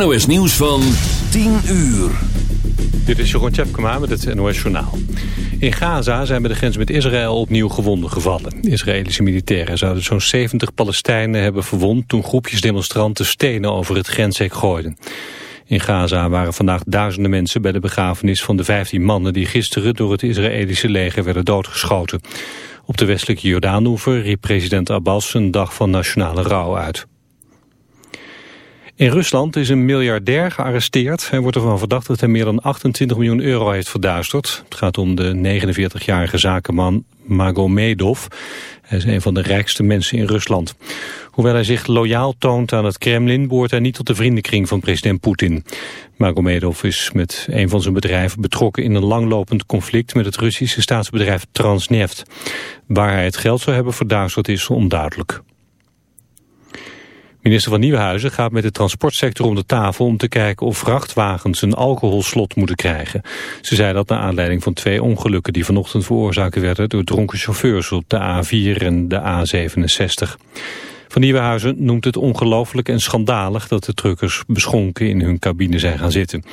NOS Nieuws van 10 uur. Dit is Jeroen Tjepkema met het NOS Journaal. In Gaza zijn bij de grens met Israël opnieuw gewonden gevallen. Israëlische militairen zouden zo'n 70 Palestijnen hebben verwond... toen groepjes demonstranten stenen over het grenshek gooiden. In Gaza waren vandaag duizenden mensen bij de begrafenis van de 15 mannen... die gisteren door het Israëlische leger werden doodgeschoten. Op de westelijke Jordaanoever riep president Abbas een dag van nationale rouw uit. In Rusland is een miljardair gearresteerd. Hij wordt ervan verdacht dat hij meer dan 28 miljoen euro heeft verduisterd. Het gaat om de 49-jarige zakenman Magomedov. Hij is een van de rijkste mensen in Rusland. Hoewel hij zich loyaal toont aan het Kremlin... behoort hij niet tot de vriendenkring van president Poetin. Magomedov is met een van zijn bedrijven betrokken... in een langlopend conflict met het Russische staatsbedrijf Transneft. Waar hij het geld zou hebben verduisterd is onduidelijk. Minister van Nieuwenhuizen gaat met de transportsector om de tafel om te kijken of vrachtwagens een alcoholslot moeten krijgen. Ze zei dat naar aanleiding van twee ongelukken die vanochtend veroorzaakt werden door dronken chauffeurs op de A4 en de A67. Van Nieuwenhuizen noemt het ongelooflijk en schandalig dat de truckers beschonken in hun cabine zijn gaan zitten.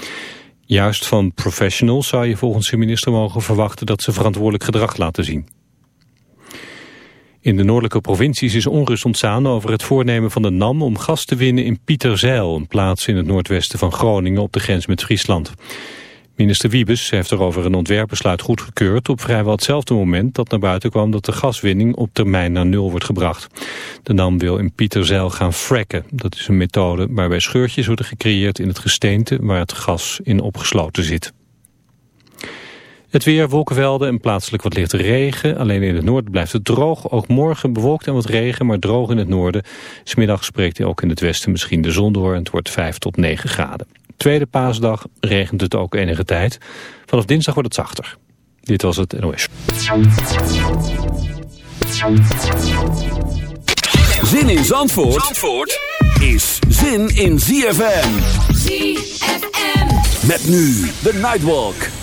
Juist van professionals zou je volgens de minister mogen verwachten dat ze verantwoordelijk gedrag laten zien. In de noordelijke provincies is onrust ontstaan over het voornemen van de NAM om gas te winnen in Pieterzeil, een plaats in het noordwesten van Groningen op de grens met Friesland. Minister Wiebes heeft erover een ontwerpbesluit goedgekeurd op vrijwel hetzelfde moment dat naar buiten kwam dat de gaswinning op termijn naar nul wordt gebracht. De NAM wil in Pieterzeil gaan fracken. Dat is een methode waarbij scheurtjes worden gecreëerd in het gesteente waar het gas in opgesloten zit. Het weer, wolkenvelden en plaatselijk wat lichte regen. Alleen in het noorden blijft het droog. Ook morgen bewolkt en wat regen, maar droog in het noorden. Smiddag spreekt hij ook in het westen misschien de zon door en het wordt 5 tot 9 graden. Tweede paasdag regent het ook enige tijd. Vanaf dinsdag wordt het zachter. Dit was het NOS. Zin in Zandvoort, Zandvoort is zin in ZFM. ZFM. Met nu de Nightwalk.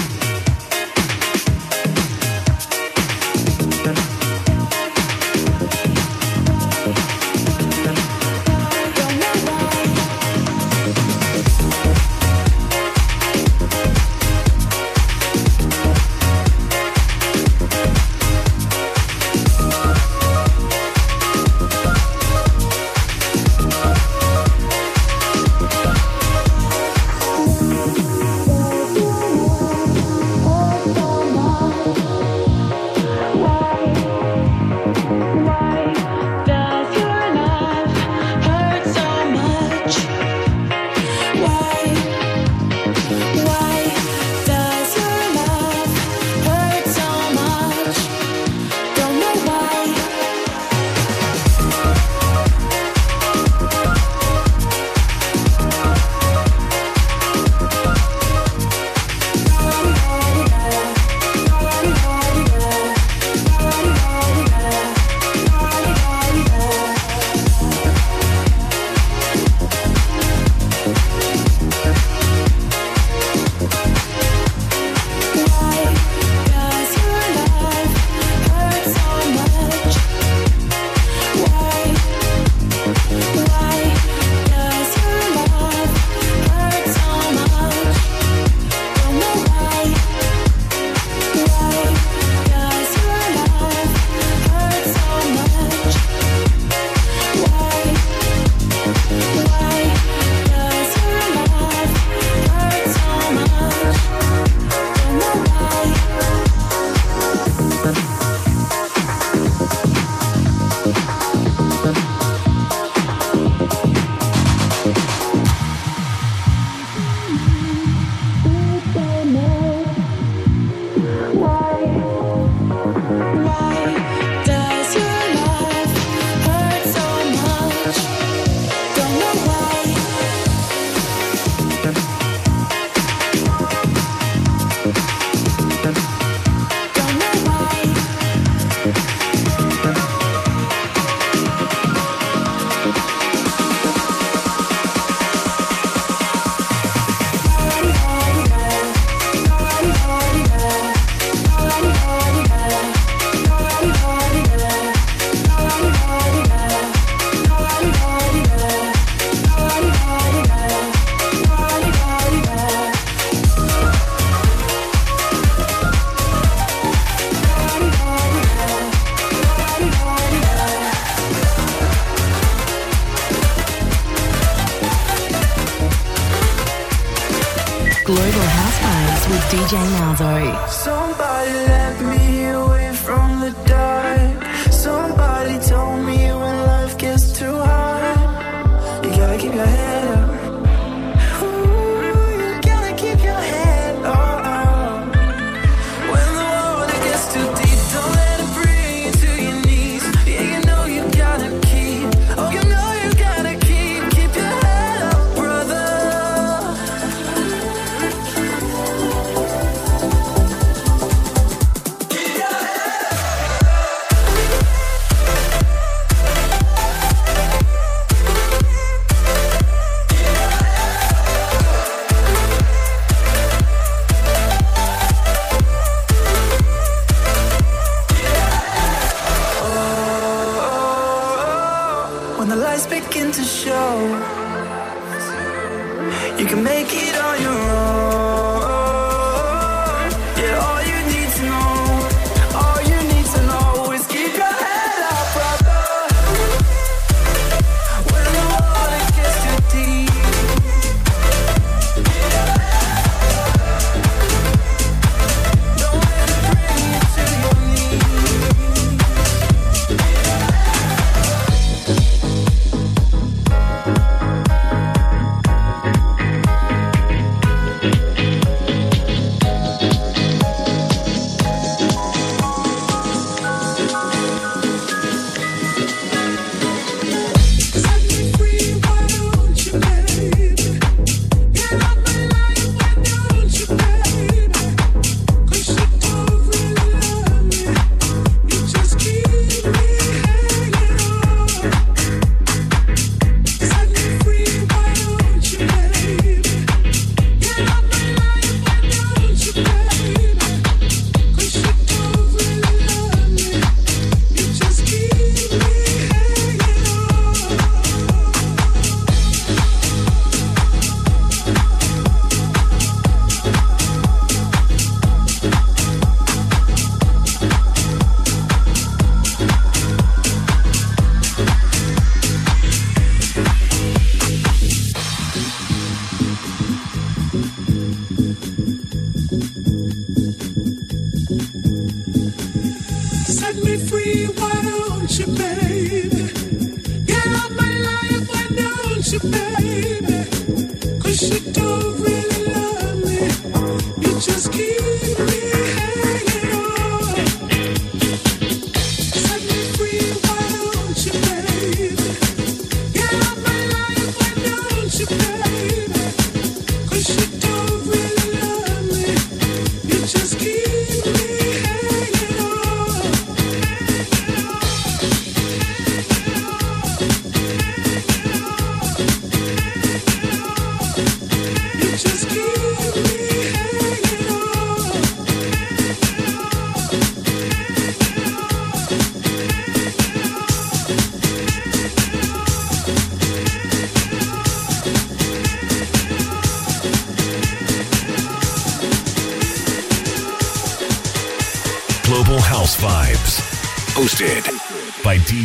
Global House Vibes with DJ Malzo. Somebody let me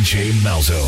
DJ Malzo.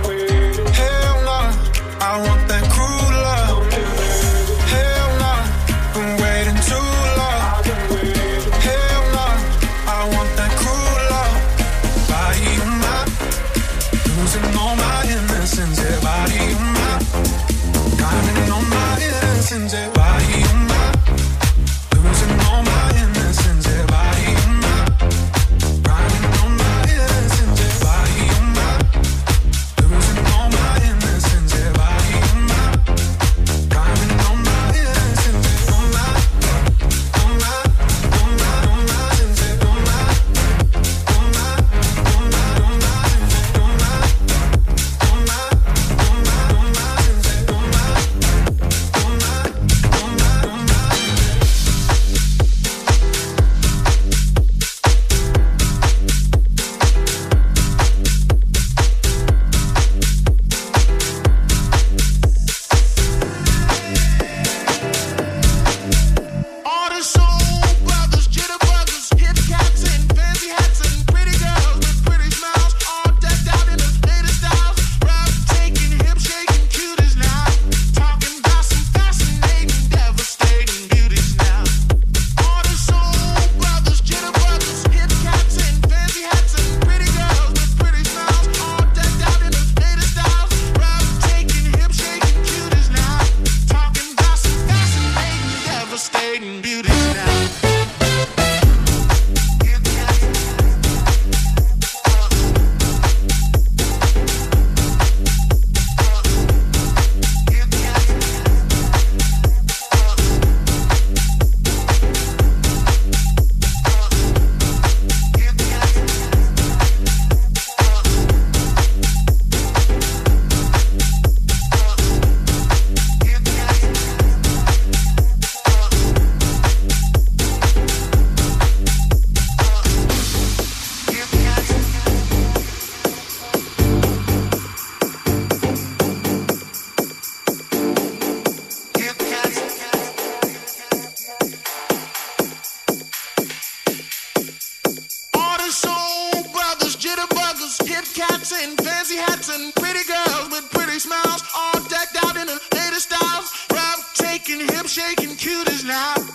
chicks and pretty girls with pretty smiles, all decked out in the latest styles. Rough, taking, hip shaking, cute as now.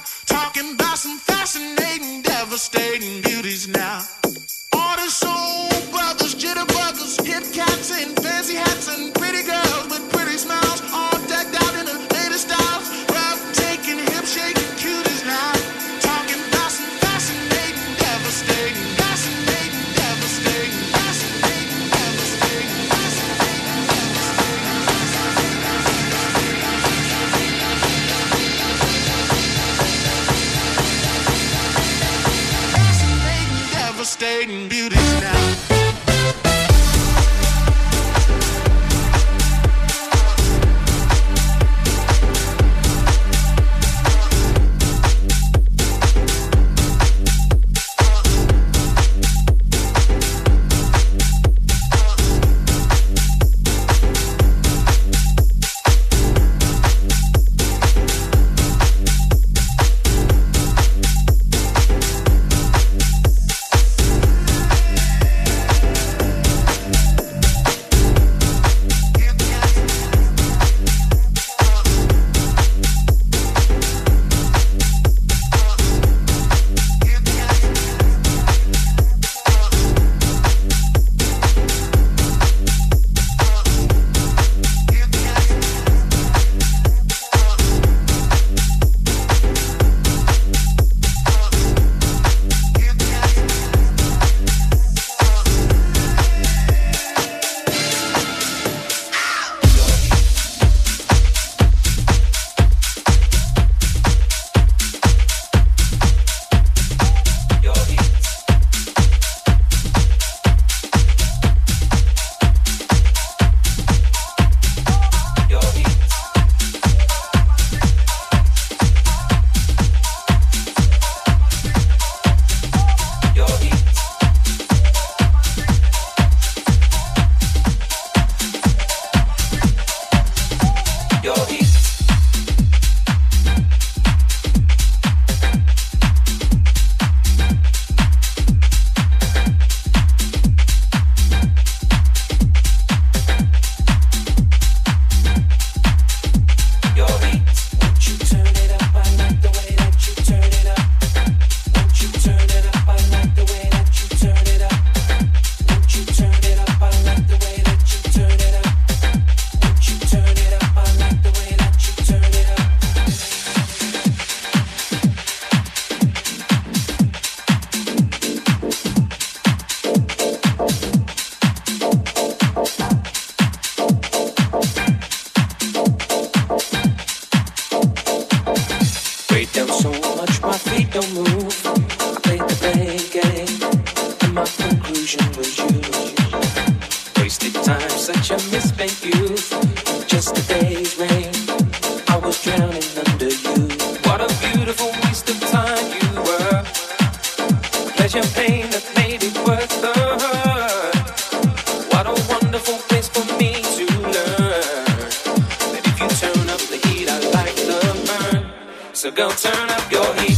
So go turn up your heat.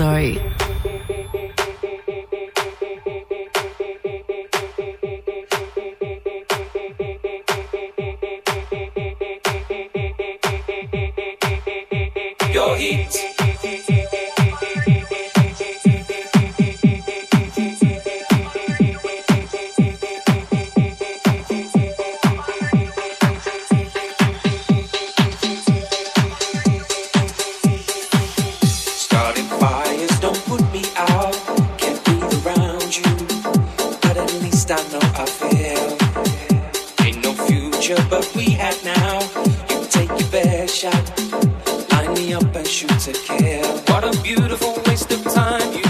Sorry. What a beautiful waste of time you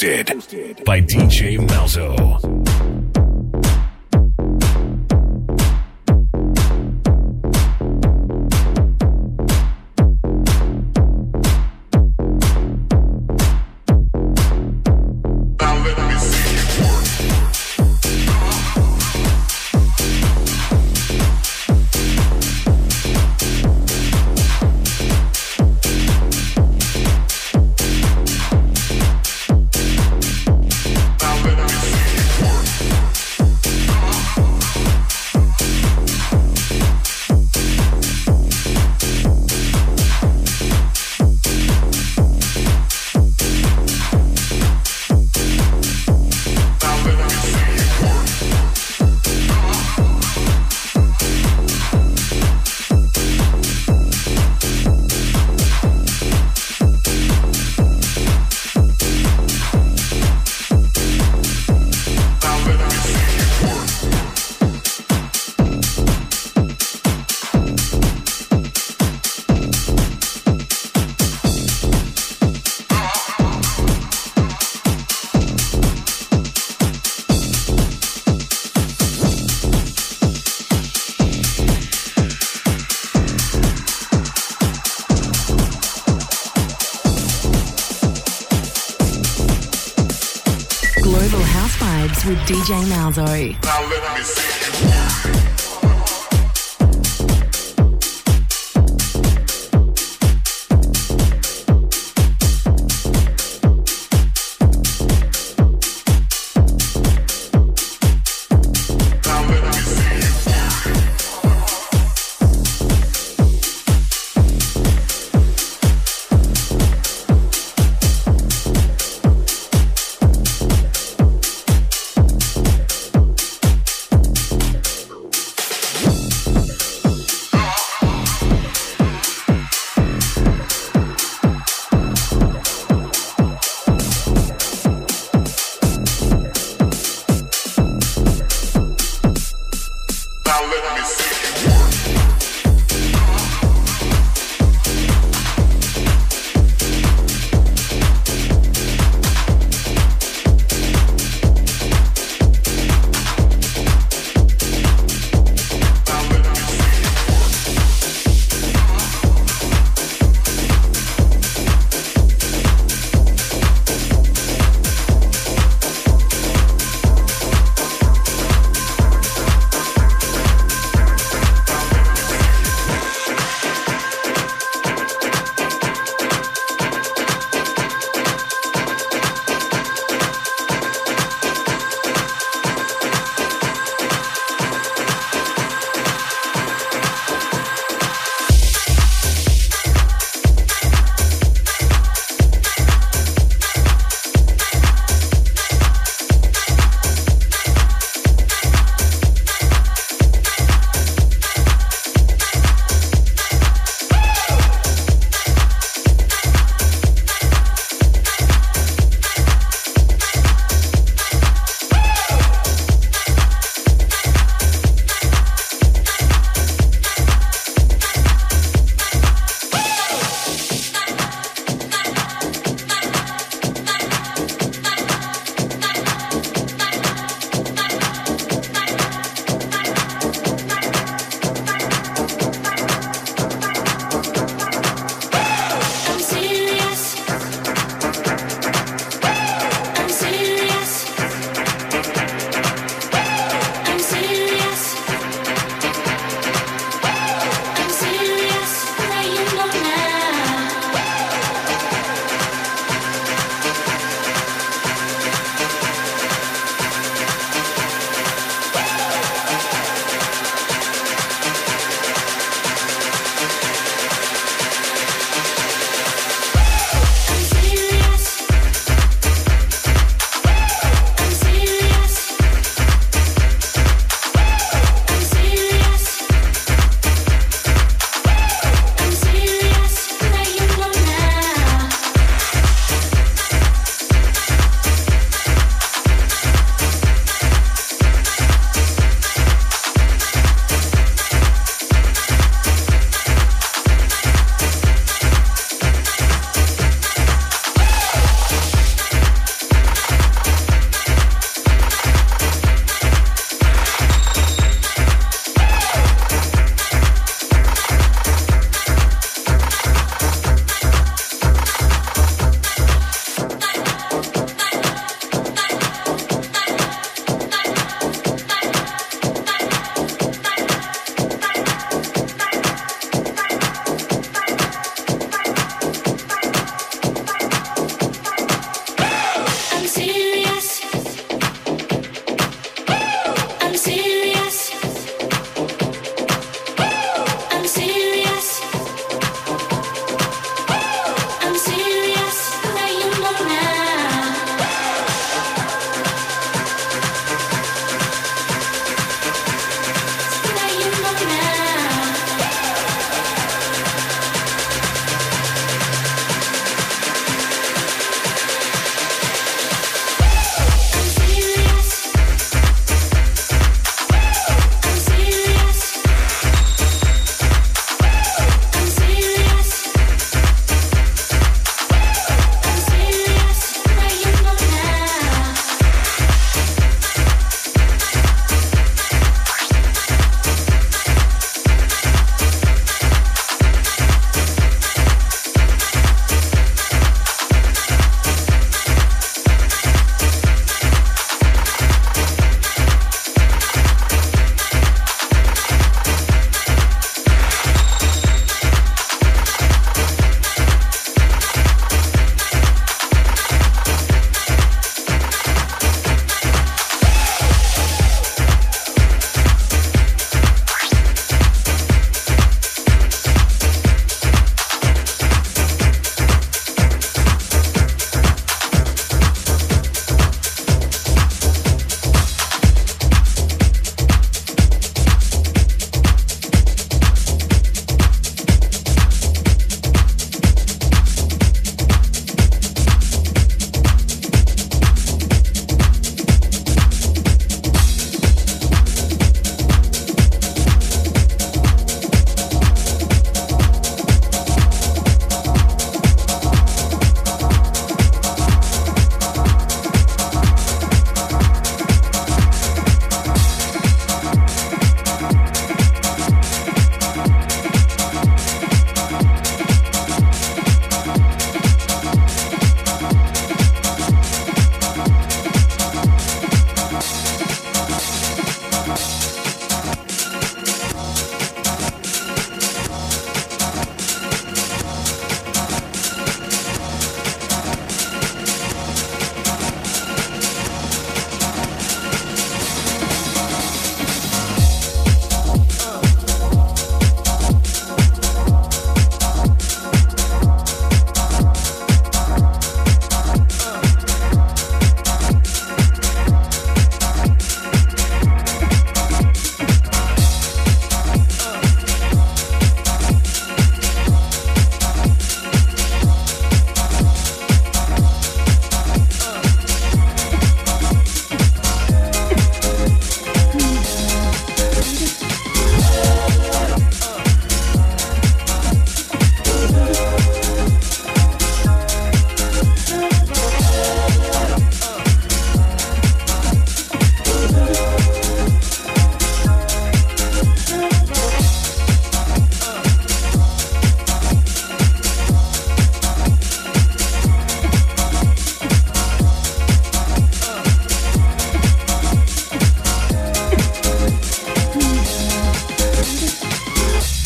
Hosted by DJ Malzo. Sorry.